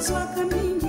kozwaka mingi ye